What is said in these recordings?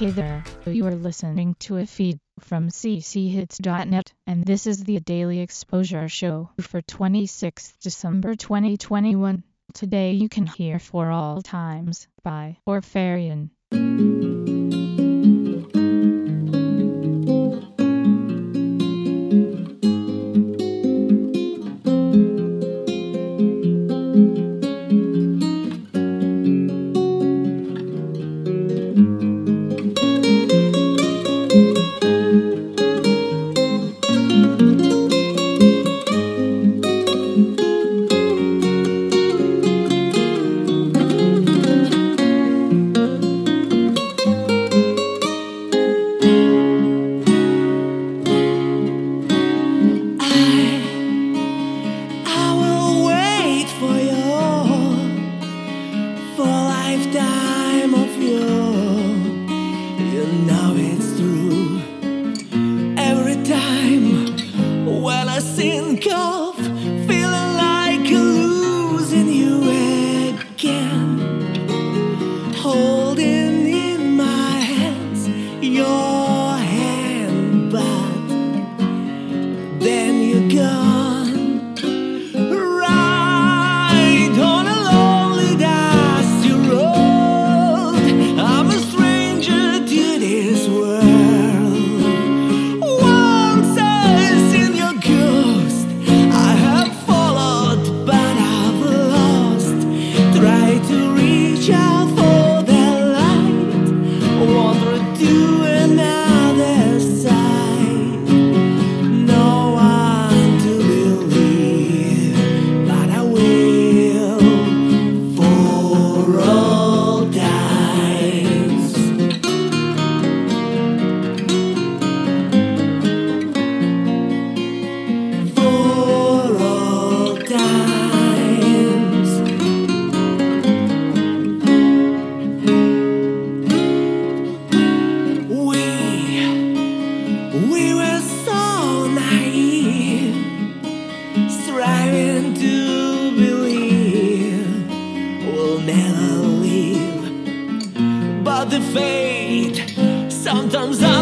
Hey there, you are listening to a feed from cchits.net, and this is the Daily Exposure Show for 26 December 2021. Today you can hear For All Times by Orfarian. No. sometimes I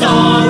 song.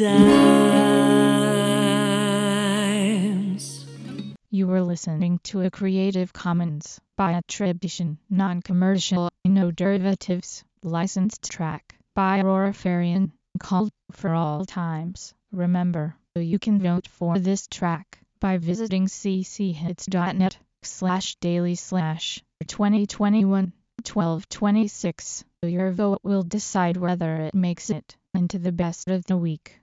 times. You were listening to a Creative Commons by attribution, non-commercial, no derivatives, licensed track by Aurora Farian called For All Times. Remember, you can vote for this track by visiting cchits.net slash daily slash 2021 1226. Your vote will decide whether it makes it into the best of the week